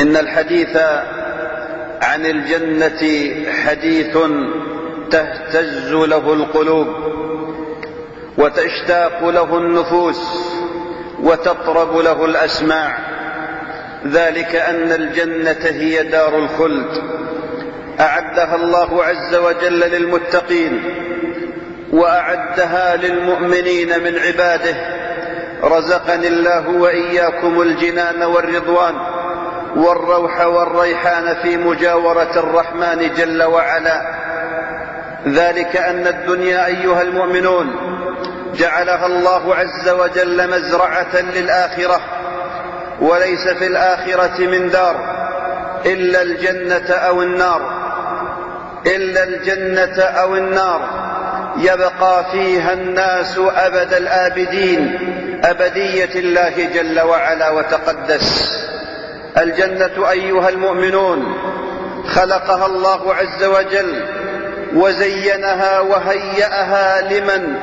إن الحديث عن الجنة حديث تهتز له القلوب وتشتاق له النفوس وتطرب له الأسماع. ذلك أن الجنة هي دار الخلد. أعدها الله عز وجل للمتقين وأعدها للمؤمنين من عباده. رزقني الله وإياكم الجنان والرضوان. والروح والريحان في مجاورة الرحمن جل وعلا. ذلك أن الدنيا أيها المؤمنون جعلها الله عز وجل مزرعة للآخرة وليس في الآخرة من دار إلا الجنة أو النار إلا الجنة أو النار. يبقى فيها الناس أبد الآبدين أبدية الله جل وعلا وتقدس. الجنة أيها المؤمنون خلقها الله عز وجل وزينها وهيأها لمن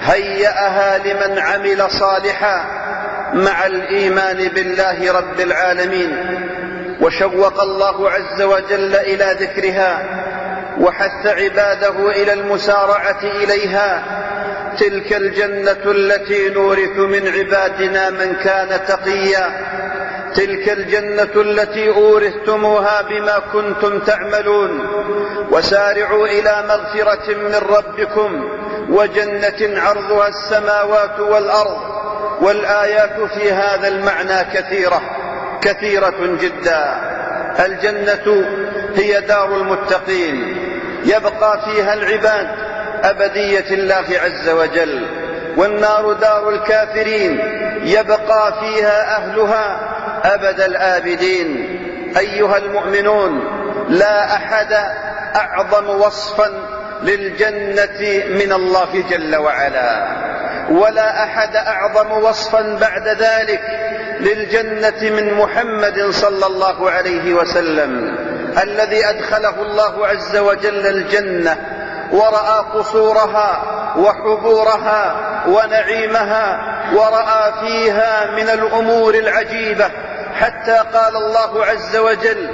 هيأها لمن عمل صالحا مع الإيمان بالله رب العالمين وشوق الله عز وجل إلى ذكرها وحث عباده إلى المسارعة إليها تلك الجنة التي نورث من عبادنا من كان تقيا تلك الجنة التي أورثتموها بما كنتم تعملون. وسارعوا إلى مغفرة من ربكم وجنة عرضها السماوات والأرض. والآيات في هذا المعنى كثيرة كثيرة جدا. الجنة هي دار المتقين. يبقى فيها العباد أبدية الله عز وجل. والنار دار الكافرين. يبقى فيها أهلها أبد الآبدين. أيها المؤمنون لا أحد أعظم وصفا للجنة من الله جل وعلا ولا أحد أعظم وصفا بعد ذلك للجنة من محمد صلى الله عليه وسلم الذي أدخله الله عز وجل الجنة ورأى قصورها وحبورها ونعيمها ورأى فيها من الأمور العجيبة حتى قال الله عز وجل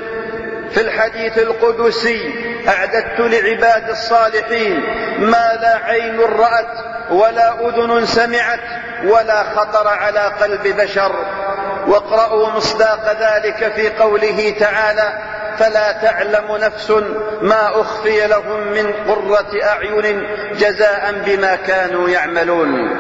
في الحديث القدسي أعددت لعباد الصالحين ما لا عين رأت ولا أذن سمعت ولا خطر على قلب بشر. واقرأوا مصداق ذلك في قوله تعالى فلا تعلم نفس ما أخفي لهم من قرة أعين جزاء بما كانوا يعملون.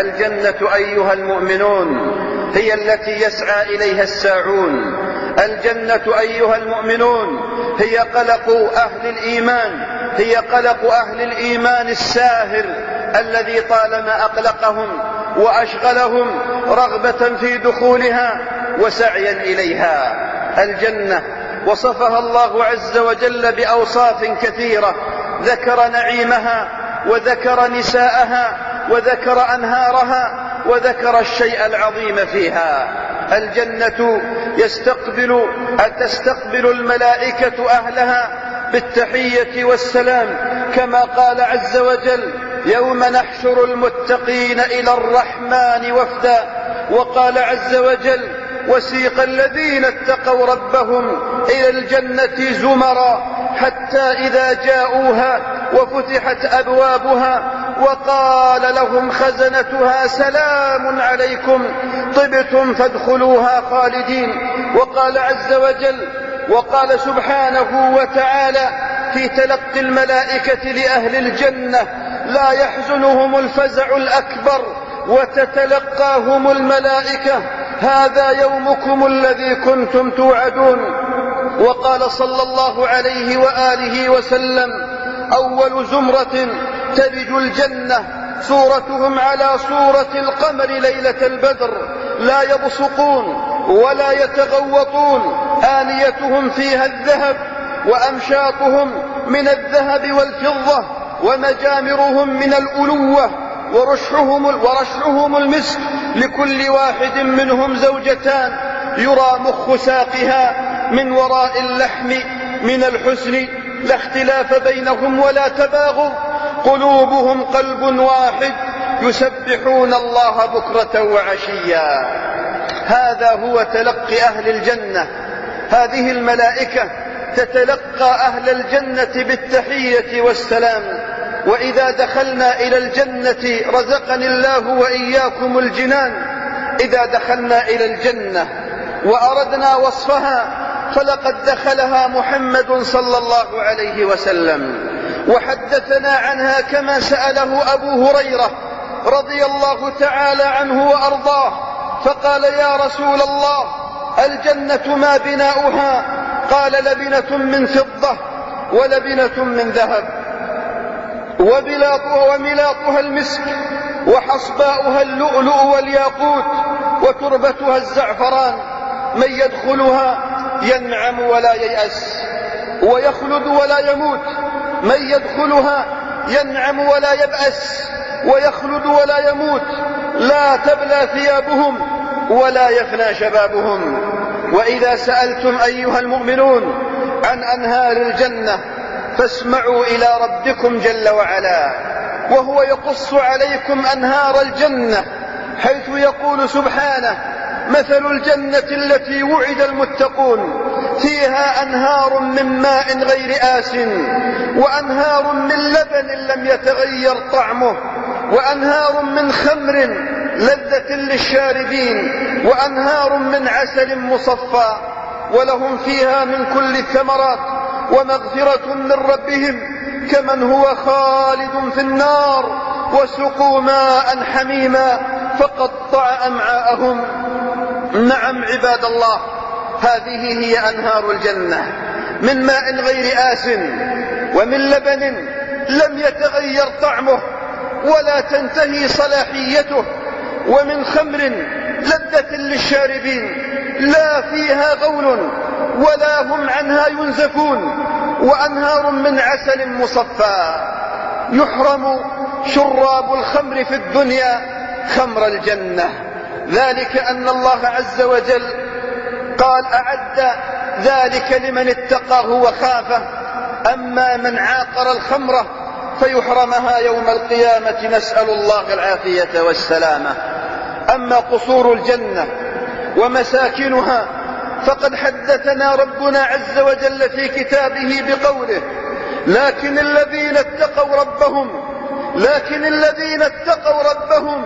الجنة أيها المؤمنون هي التي يسعى إليها الساعون. الجنة أيها المؤمنون هي قلق أهل الإيمان هي قلق أهل الإيمان الساهر الذي طالما أقلقهم وأشغلهم رغبة في دخولها وسعيا إليها. الجنة وصفها الله عز وجل بأوصاف كثيرة. ذكر نعيمها وذكر نساءها وذكر أنهارها وذكر الشيء العظيم فيها. الجنة يستقبل تستقبل الملائكة أهلها بالتحية والسلام كما قال عز وجل يوم نحشر المتقين إلى الرحمن وفدا. وقال عز وجل وسيق الذين اتقوا ربهم إلى الجنة زمرا حتى إذا جاءوها وفتحت أبوابها وقال لهم خزنتها سلام عليكم طبتم فادخلوها خالدين. وقال عز وجل وقال سبحانه وتعالى في تلقي الملائكة لأهل الجنة لا يحزنهم الفزع الأكبر وتتلقاهم الملائكة هذا يومكم الذي كنتم توعدون. وقال صلى الله عليه وآله وسلم أول زمرة تلج الجنة صورتهم على صورة القمر ليلة البدر لا يبصقون ولا يتغوطون آنيتهم فيها الذهب وأمشاطهم من الذهب والفضة ومجامرهم من الألوة ورشحهم, ورشحهم المسك لكل واحد منهم زوجتان يرى مخ ساقها من وراء اللحم من الحسن لا اختلاف بينهم ولا تباغض قلوبهم قلب واحد يسبحون الله بكرة وعشيا. هذا هو تلقي أهل الجنة. هذه الملائكة تتلقى أهل الجنة بالتحية والسلام. وإذا دخلنا إلى الجنة رزقني الله وإياكم الجنان. إذا دخلنا إلى الجنة وأردنا وصفها فلقد دخلها محمد صلى الله عليه وسلم. وحدثنا عنها كما سأله أبو هريرة رضي الله تعالى عنه وأرضاه فقال يا رسول الله الجنة ما بناؤها؟ قال لبنة من فضة ولبنة من ذهب. وبلاطها وملاطها المسك وحصباؤها اللؤلؤ والياقوت وتربتها الزعفران من يدخلها ينعم ولا ييأس ويخلد ولا يموت من يدخلها ينعم ولا يبأس ويخلد ولا يموت لا تبلى ثيابهم ولا يفنى شبابهم. وإذا سألتم أيها المؤمنون عن أنهار الجنة فاسمعوا إلى ربكم جل وعلا وهو يقص عليكم أنهار الجنة حيث يقول سبحانه مثل الجنة التي وعد المتقون فيها أنهار من ماء غير آس وأنهار من لبن لم يتغير طعمه وأنهار من خمر لذة للشاربين وأنهار من عسل مصفى ولهم فيها من كل الثمرات ومغفرة من ربهم كمن هو خالد في النار وسقوا ماء حميما فقطع أمعاءهم. نعم عباد الله هذه هي أنهار الجنة. من ماء غير آس ومن لبن لم يتغير طعمه ولا تنتهي صلاحيته. ومن خمر لذة للشاربين لا فيها غول ولا هم عنها ينزفون وأنهار من عسل مصفى. يحرم شراب الخمر في الدنيا خمر الجنة. ذلك أن الله عز وجل قال أعد ذلك لمن اتقاه وخافه. أما من عاقر الخمرة فيحرمها يوم القيامة. نسأل الله العافية والسلامة. أما قصور الجنة ومساكنها فقد حدثنا ربنا عز وجل في كتابه بقوله لكن الذين اتقوا ربهم لكن الذين اتقوا ربهم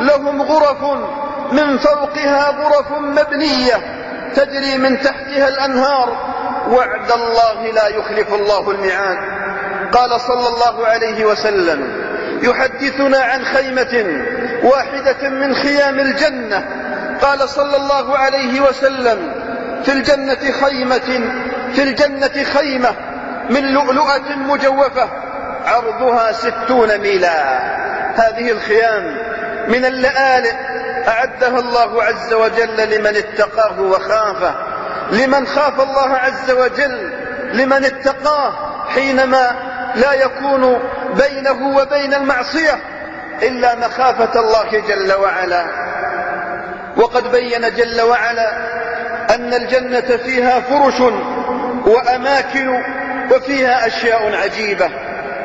لهم غرف من فوقها غرف مبنية تجري من تحتها الأنهار. وعد الله لا يخلف الله الميعاد. قال صلى الله عليه وسلم يحدثنا عن خيمة واحدة من خيام الجنة. قال صلى الله عليه وسلم في الجنة خيمة في الجنة خيمة من لؤلؤة مجوفة. عرضها ستون ميلا. هذه الخيام من اللآلئ أعدها الله عز وجل لمن اتقاه وخافه. لمن خاف الله عز وجل لمن اتقاه حينما لا يكون بينه وبين المعصية إلا مخافة الله جل وعلا. وقد بين جل وعلا أن الجنة فيها فرش وأماكن وفيها أشياء عجيبة.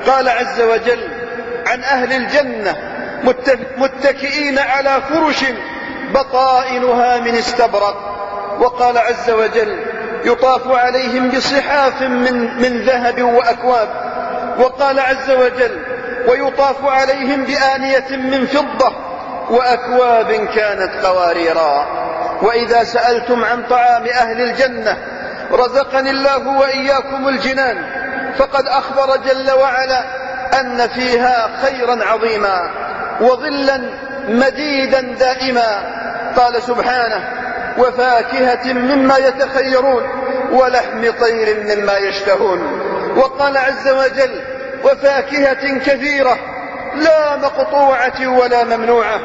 قال عز وجل عن أهل الجنة متكئين على فرش بطائنها من استبرق. وقال عز وجل يطاف عليهم بصحاف من, من ذهب وأكواب. وقال عز وجل ويطاف عليهم بآنية من فضة وأكواب كانت قواريرا وإذا سألتم عن طعام أهل الجنة رزقني الله وإياكم الجنان فقد أخبر جل وعلا أن فيها خيرا عظيما وظلا مديدا دائما. قال سبحانه وفاكهة مما يتخيرون ولحم طير مما يشتهون. وقال عز وجل وفاكهة كثيرة لا مقطوعة ولا ممنوعة.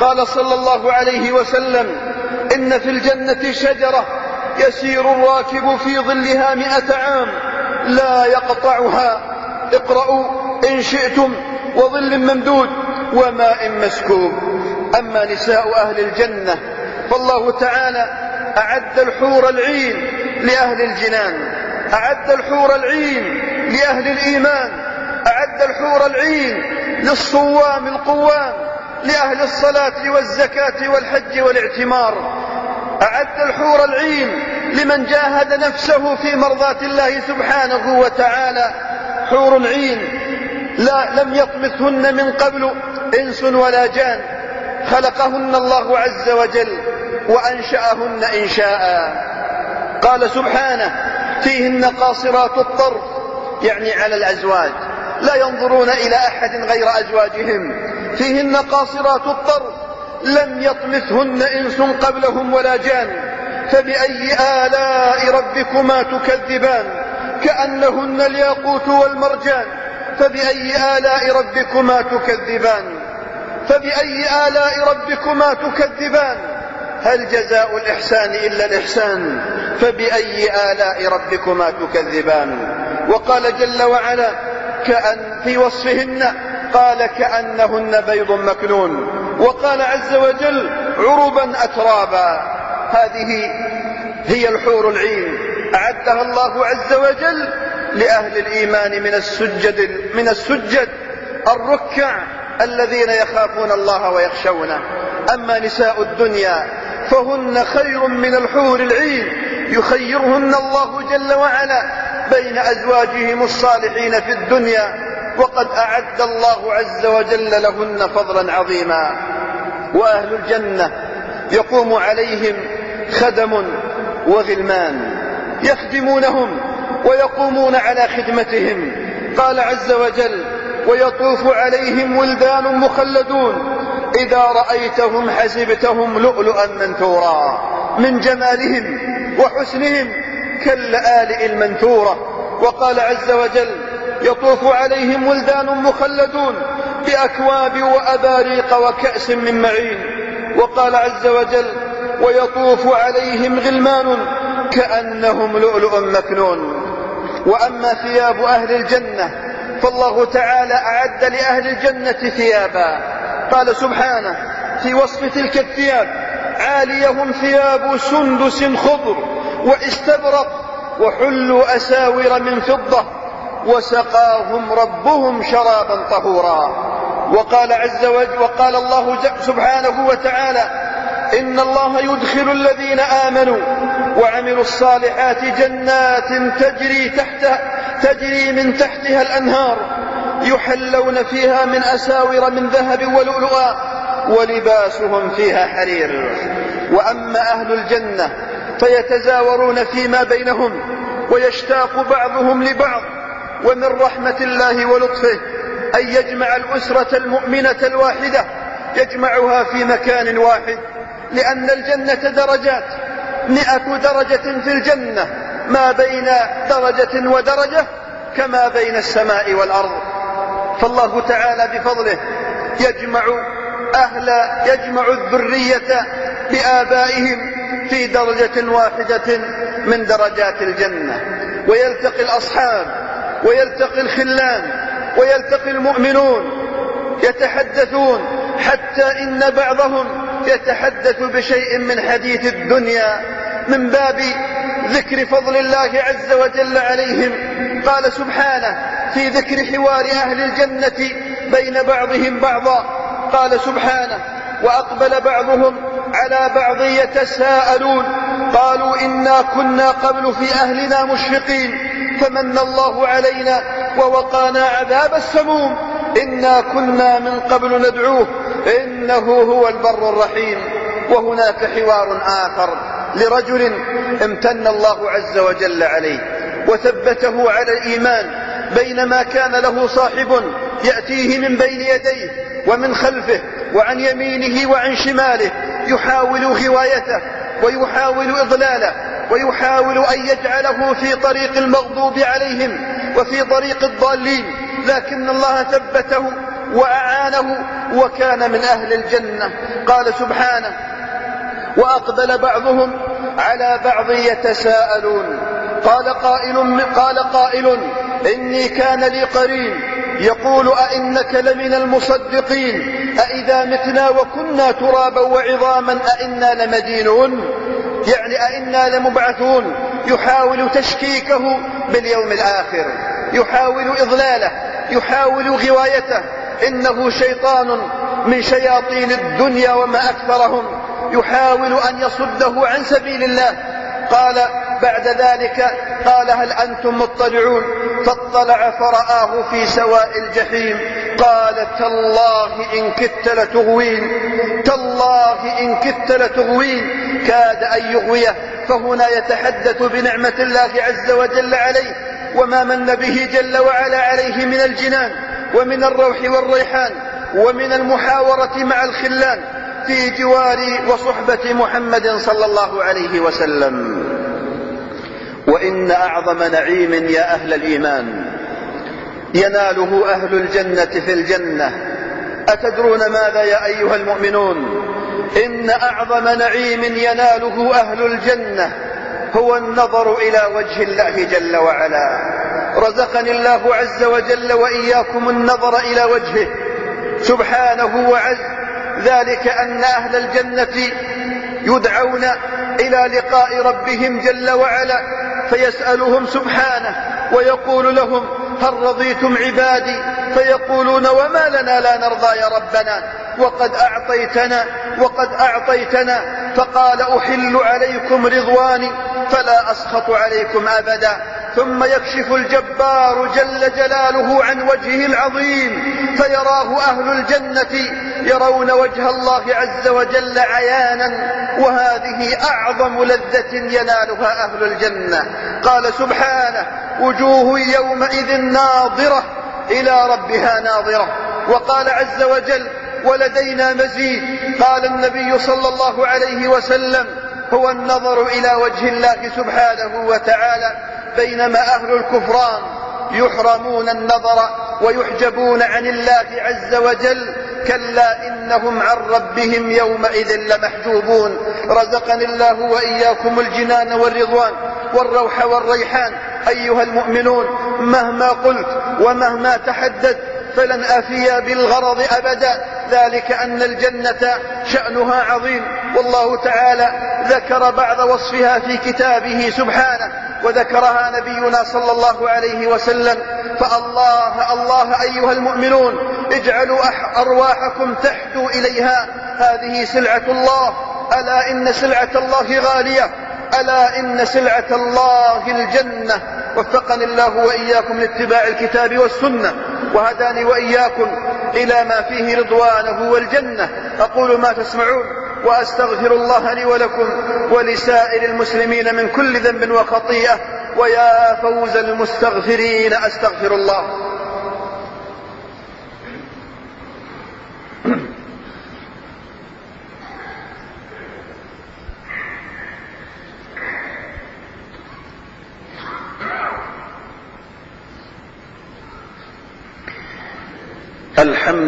قال صلى الله عليه وسلم إن في الجنة شجرة يسير الراكب في ظلها مئة عام لا يقطعها. اقرأوا إن شئتم وظل ممدود وماء مسكوب. أما نساء أهل الجنة فالله تعالى أعد الحور العين لأهل الجنان أعد الحور العين لأهل الإيمان أعد الحور العين للصوام القوام لأهل الصلاة والزكاة والحج والاعتمار. أعد الحور العين لمن جاهد نفسه في مرضاة الله سبحانه وتعالى. حور عين لا لم يطمثهن من قبل إنس ولا جان. خلقهن الله عز وجل وأنشأهن إنشاء. قال سبحانه فيهن قاصرات الطرف يعني على الأزواج. لا ينظرون إلى أحد غير أزواجهم. فيهن قاصرات الطرف لم يطمثهن إنس قبلهم ولا جان فبأي آلاء ربكما تكذبان؟ كأنهن الياقوت والمرجان فبأي آلاء ربكما تكذبان؟ فبأي آلاء ربكما تكذبان؟ هل جزاء الإحسان إلا الإحسان؟ فبأي آلاء ربكما تكذبان؟ وقال جل وعلا كأن في وصفهن قال كأنهن بيض مكنون. وقال عز وجل عربا أترابا. هذه هي الحور العين. أعدها الله عز وجل لأهل الإيمان من السجد من السجد الركع الذين يخافون الله ويخشونه. أما نساء الدنيا فهن خير من الحور العين. يخيرهن الله جل وعلا بين أزواجهم الصالحين في الدنيا وقد أعد الله عز وجل لهن فضلا عظيما. وأهل الجنة يقوم عليهم خدم وغلمان. يخدمونهم ويقومون على خدمتهم. قال عز وجل ويطوف عليهم ولدان مخلدون. إذا رأيتهم حسبتهم لؤلؤا منثورا. من جمالهم وحسنهم كاللآلئ المنثورة. وقال عز وجل يطوف عليهم ولدان مخلدون بأكواب وأباريق وكأس من معين. وقال عز وجل ويطوف عليهم غلمان كأنهم لؤلؤ مكنون. وأما ثياب أهل الجنة فالله تعالى أعد لأهل الجنة ثيابا. قال سبحانه في وصف تلك الثياب عاليهم ثياب سندس خضر واستبرق وحلوا أساور من فضة. وسقاهم ربهم شرابا طهورا. وقال عز وجل وقال الله سبحانه وتعالى إن الله يدخل الذين آمنوا وعملوا الصالحات جنات تجري تحت تجري من تحتها الأنهار يحلون فيها من أساور من ذهب ولؤلؤا ولباسهم فيها حرير. وأما أهل الجنة فيتزاورون فيما بينهم ويشتاق بعضهم لبعض ومن رحمة الله ولطفه أن يجمع الأسرة المؤمنة الواحدة يجمعها في مكان واحد لأن الجنة درجات مئة درجة في الجنة ما بين درجة ودرجة كما بين السماء والأرض. فالله تعالى بفضله يجمع أهل يجمع الذرية بآبائهم في درجة واحدة من درجات الجنة ويلتقي الأصحاب ويلتقي الخلان ويلتقي المؤمنون يتحدثون حتى إن بعضهم يتحدث بشيء من حديث الدنيا من باب ذكر فضل الله عز وجل عليهم. قال سبحانه في ذكر حوار أهل الجنة بين بعضهم بعضا. قال سبحانه وأقبل بعضهم على بعض يتساءلون. قالوا إنا كنا قبل في أهلنا مشفقين فمن الله علينا ووقانا عذاب السموم. إنا كنا من قبل ندعوه إنه هو البر الرحيم. وهناك حوار آخر لرجل امتن الله عز وجل عليه وثبته على الإيمان بينما كان له صاحب يأتيه من بين يديه ومن خلفه وعن يمينه وعن شماله يحاول غوايته ويحاول إضلاله ويحاول أن يجعله في طريق المغضوب عليهم وفي طريق الضالين لكن الله ثبته وأعانه وكان من أهل الجنة. قال سبحانه وأقبل بعضهم على بعض يتساءلون. قال قائل قال قائل إني كان لي قرين يقول أئنك لمن المصدقين؟ أئذا متنا وكنا ترابا وعظاما أئنا لمدينون؟ يعني أئنا لمبعثون. يحاول تشكيكه باليوم الآخر. يحاول إضلاله. يحاول غوايته. إنه شيطان من شياطين الدنيا وما أكثرهم. يحاول أن يصده عن سبيل الله. قال بعد ذلك قال هل أنتم مطلعون؟ فاطلع فرآه في سواء الجحيم. قال تالله إن كدت لتغوين. تالله إن كدت لتغوين. كاد أن يغويه. فهنا يتحدث بنعمة الله عز وجل عليه. وما من به جل وعلا عليه من الجنان ومن الروح والريحان ومن المحاورة مع الخلان في جوار وصحبة محمد صلى الله عليه وسلم. وإن أعظم نعيم يا أهل الإيمان. يناله أهل الجنة في الجنة. أتدرون ماذا يا أيها المؤمنون؟ إن أعظم نعيم يناله أهل الجنة هو النظر إلى وجه الله جل وعلا. رزقني الله عز وجل وإياكم النظر إلى وجهه. سبحانه وعز. ذلك أن أهل الجنة يدعون إلى لقاء ربهم جل وعلا. فيسألهم سبحانه ويقول لهم هل رضيتم عبادي؟ فيقولون وما لنا لا نرضى يا ربنا وقد أعطيتنا وقد أعطيتنا. فقال أحل عليكم رضواني فلا أسخط عليكم أبدا. ثم يكشف الجبار جل جلاله عن وجهه العظيم فيراه أهل الجنة يرون وجه الله عز وجل عيانا وهذه أعظم لذة ينالها أهل الجنة. قال سبحانه وجوه يومئذ ناظرة إلى ربها ناظرة وقال عز وجل ولدينا مزيد قال النبي صلى الله عليه وسلم هو النظر إلى وجه الله سبحانه وتعالى بينما أهل الكفران يحرمون النظر ويحجبون عن الله عز وجل كلا إنهم عن ربهم يومئذ لمحجوبون. رزقني الله وإياكم الجنان والرضوان والروح والريحان. أيها المؤمنون مهما قلت ومهما تحدثت فلن أفي بالغرض أبدا. ذلك أن الجنة شأنها عظيم. والله تعالى ذكر بعض وصفها في كتابه سبحانه وذكرها نبينا صلى الله عليه وسلم. فالله الله أيها المؤمنون اجعلوا أرواحكم تحدوا إليها. هذه سلعة الله. ألا إن سلعة الله غالية. ألا إن سلعة الله الجنة. وفقني الله وإياكم لاتباع الكتاب والسنة. وهداني وإياكم إلى ما فيه رضوانه والجنة. أقول ما تسمعون وأستغفر الله لي ولكم ولسائر المسلمين من كل ذنب وخطيئة. ويا فوز المستغفرين أستغفر الله.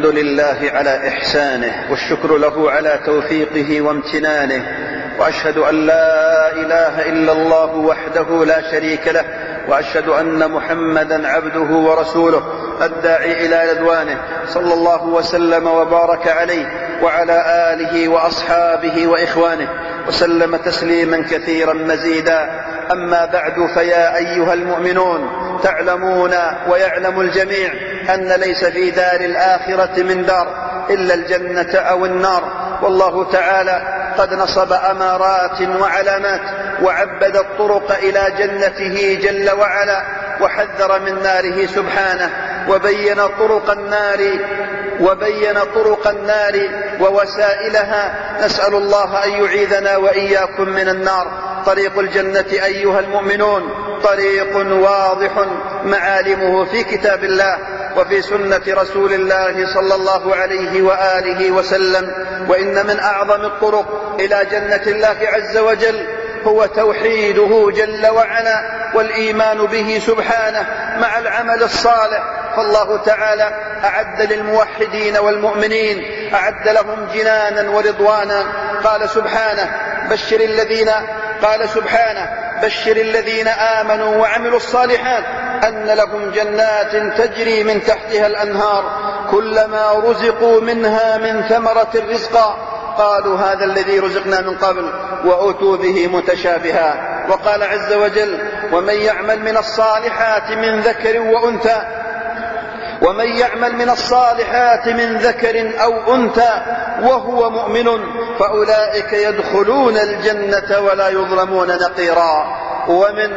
الحمد لله على إحسانه والشكر له على توفيقه وامتنانه وأشهد أن لا إله إلا الله وحده لا شريك له وأشهد أن محمدا عبده ورسوله الداعي إلى رضوانه صلى الله وسلم وبارك عليه وعلى آله وأصحابه وإخوانه وسلم تسليما كثيرا مزيدا. أما بعد فيا أيها المؤمنون تعلمون ويعلم الجميع أن ليس في دار الآخرة من دار إلا الجنة أو النار. والله تعالى قد نصب أمارات وعلامات وعبد الطرق إلى جنته جل وعلا وحذر من ناره سبحانه وبين طرق النار وبين طرق النار ووسائلها. نسأل الله أن يعيذنا وإياكم من النار. طريق الجنة أيها المؤمنون. طريق واضح معالمه في كتاب الله وفي سنة رسول الله صلى الله عليه وآله وسلم. وإن من أعظم الطرق إلى جنة الله عز وجل هو توحيده جل وعلا والإيمان به سبحانه مع العمل الصالح. فالله تعالى أعد للموحدين والمؤمنين أعد لهم جنانا ورضوانا. قال سبحانه بشر الذين قال سبحانه بشر الذين آمنوا وعملوا الصالحات أن لهم جنات تجري من تحتها الأنهار كلما رزقوا منها من ثمرة رزقا قالوا هذا الذي رزقنا من قبل وأتوا به متشابها. وقال عز وجل ومن يعمل من الصالحات من ذكر وأنثى ومن يعمل من الصالحات من ذكر أو أنثى وهو مؤمن فأولئك يدخلون الجنة ولا يظلمون نقيرا. ومن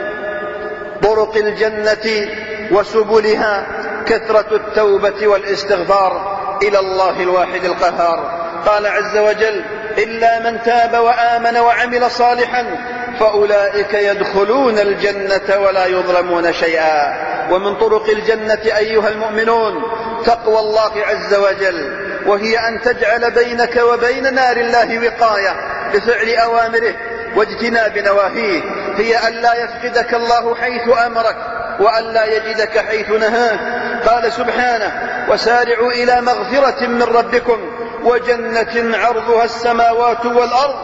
طرق الجنة وسبلها كثرة التوبة والاستغفار إلى الله الواحد القهار. قال عز وجل إلا من تاب وآمن وعمل صالحا فأولئك يدخلون الجنة ولا يظلمون شيئا. ومن طرق الجنة أيها المؤمنون تقوى الله عز وجل وهي أن تجعل بينك وبين نار الله وقاية بفعل أوامره واجتناب نواهيه. هي أن لا يفقدك الله حيث أمرك وأن لا يجدك حيث نهاك. قال سبحانه وسارعوا إلى مغفرة من ربكم وجنة عرضها السماوات والأرض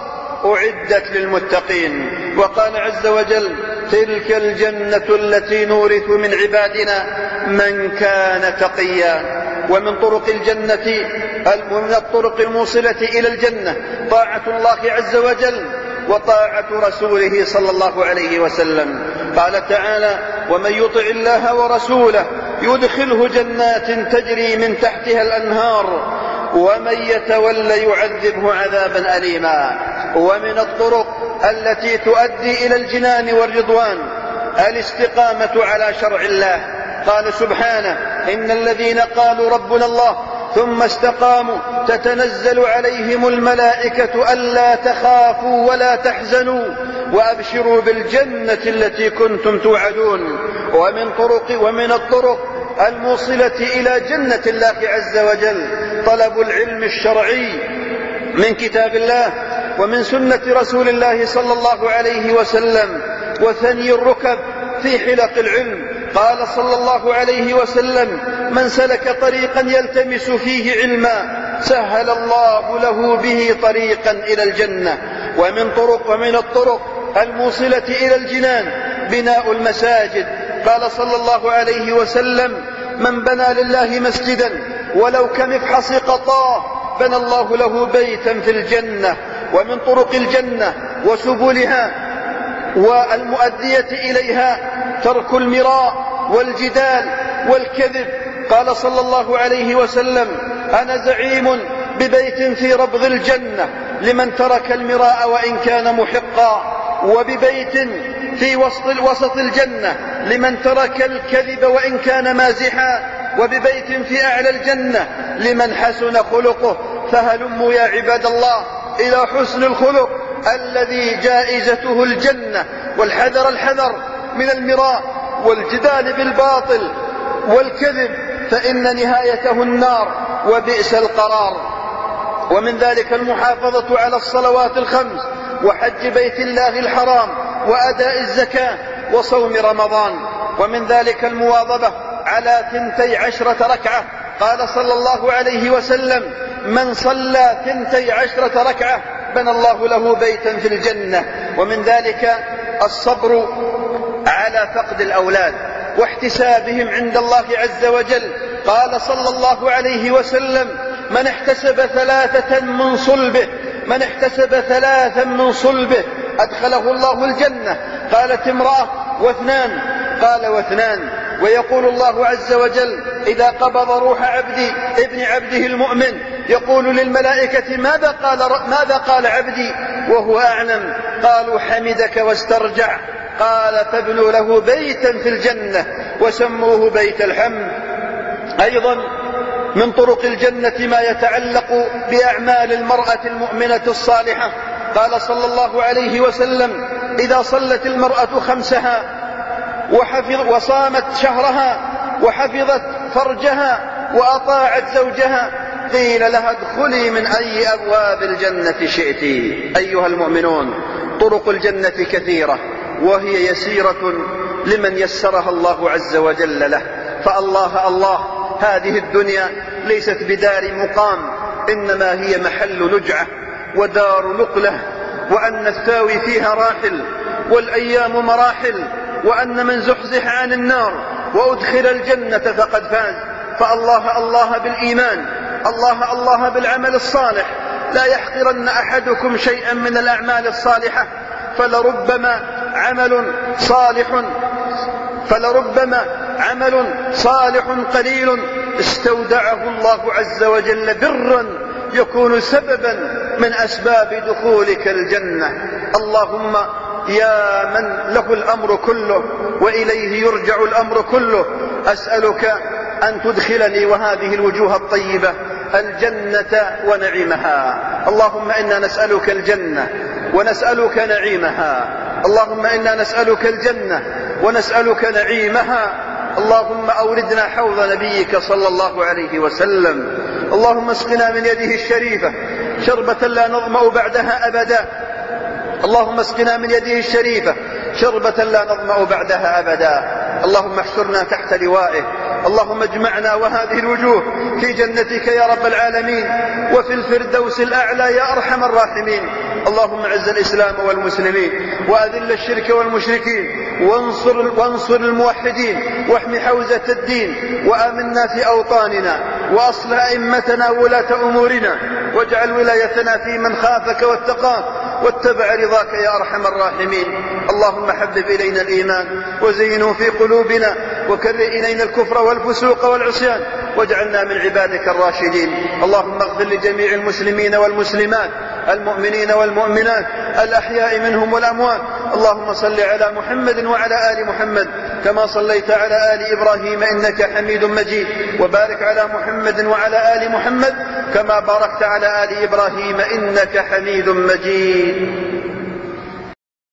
أعدت للمتقين. وقال عز وجل تلك الجنة التي نورث من عبادنا من كان تقيا. ومن طرق الجنة ومن الطرق الموصلة إلى الجنة طاعة الله عز وجل وطاعة رسوله صلى الله عليه وسلم. قال تعالى ومن يطع الله ورسوله يدخله جنات تجري من تحتها الأنهار ومن يتول يعذبه عذابا أليما. ومن الطرق التي تؤدي إلى الجنان والرضوان الاستقامة على شرع الله. قال سبحانه إن الذين قالوا ربنا الله ثم استقاموا تتنزل عليهم الملائكة ألا تخافوا ولا تحزنوا وأبشروا بالجنة التي كنتم توعدون. ومن طرق ومن الطرق الموصلة إلى جنة الله عز وجل طلب العلم الشرعي من كتاب الله ومن سنة رسول الله صلى الله عليه وسلم وثني الركب في حلق العلم. قال صلى الله عليه وسلم من سلك طريقا يلتمس فيه علما سهل الله له به طريقا إلى الجنة. ومن طرق ومن الطرق الموصلة إلى الجنان بناء المساجد قال صلى الله عليه وسلم من بنى لله مسجدا ولو كمفحص قطاه بنى الله له بيتا في الجنة ومن طرق الجنة وسبلها والمؤدية إليها ترك المراء والجدال والكذب. قال صلى الله عليه وسلم أنا زعيم ببيت في ربض الجنة لمن ترك المراء وإن كان محقا. وببيت في وسط وسط الجنة لمن ترك الكذب وإن كان مازحا وببيت في أعلى الجنة لمن حسن خلقه. فهلموا يا عباد الله إلى حسن الخلق الذي جائزته الجنة والحذر الحذر من المراء والجدال بالباطل والكذب فإن نهايته النار وبئس القرار. ومن ذلك المحافظة على الصلوات الخمس وحج بيت الله الحرام وأداء الزكاة وصوم رمضان. ومن ذلك المواظبة على ثنتي عشرة ركعة. قال صلى الله عليه وسلم من صلى ثنتي عشرة ركعة بنى الله له بيتا في الجنة. ومن ذلك الصبر على فقد الأولاد واحتسابهم عند الله عز وجل. قال صلى الله عليه وسلم من احتسب ثلاثة من صلبه من احتسب ثلاثا من صلبه أدخله الله الجنة. قالت امرأة واثنان. قال واثنان. ويقول الله عز وجل إذا قبض روح عبدي ابن عبده المؤمن يقول للملائكة ماذا قال, ماذا قال عبدي؟ وهو أعلم. قالوا حمدك واسترجع. قال فابنوا له بيتا في الجنة وسموه بيت الحمد. أيضا من طرق الجنة ما يتعلق بأعمال المرأة المؤمنة الصالحة. قال صلى الله عليه وسلم إذا صلت المرأة خمسها وحفظ وصامت شهرها وحفظت فرجها وأطاعت زوجها قيل لها ادخلي من أي أبواب الجنة شئت. أيها المؤمنون طرق الجنة كثيرة وهي يسيرة لمن يسرها الله عز وجل له. فالله الله هذه الدنيا ليست بدار مقام إنما هي محل نجعة ودار نقلة وأن الثاوي فيها راحل والأيام مراحل وأن من زحزح عن النار وأدخل الجنة فقد فاز. فالله الله بالإيمان الله الله بالعمل الصالح. لا يحقرن أحدكم شيئا من الأعمال الصالحة فلربما عمل صالح فلربما عمل صالح قليل استودعه الله عز وجل برا يكون سببا من أسباب دخولك الجنة. اللهم يا من له الأمر كله وإليه يرجع الأمر كله أسألك أن تدخلني وهذه الوجوه الطيبة الجنة ونعيمها. اللهم إنا نسألك الجنة ونسألك نعيمها. اللهم إنا نسألك الجنة ونسألك نعيمها. اللهم أوردنا حوض نبيك صلى الله عليه وسلم. اللهم اسقنا من يده الشريفة شربة لا نظمأ بعدها أبدا. اللهم اسقنا من يده الشريفة شربة لا نظمأ بعدها أبدا. اللهم احشرنا تحت لوائه اللهم اجمعنا وهذه الوجوه في جنتك يا رب العالمين وفي الفردوس الأعلى يا أرحم الراحمين. اللهم اعز الإسلام والمسلمين وأذل الشرك والمشركين وانصر, وانصر الموحدين واحم حوزة الدين وآمنا في أوطاننا وأصلح أئمتنا ولاة أمورنا واجعل ولايتنا في من خافك واتقاك واتبع رضاك يا أرحم الراحمين. اللهم حبب إلينا الإيمان وزينه في قلوبنا وكر إلينا الكفر والفسوق والعصيان. واجعلنا من عبادك الراشدين. اللهم اغفر لجميع المسلمين والمسلمات المؤمنين والمؤمنات الأحياء منهم والأموات. اللهم صل على محمد وعلى آل محمد كما صليت على آل إبراهيم إنك حميد مجيد. وبارك على محمد وعلى آل محمد كما باركت على آل إبراهيم إنك حميد مجيد.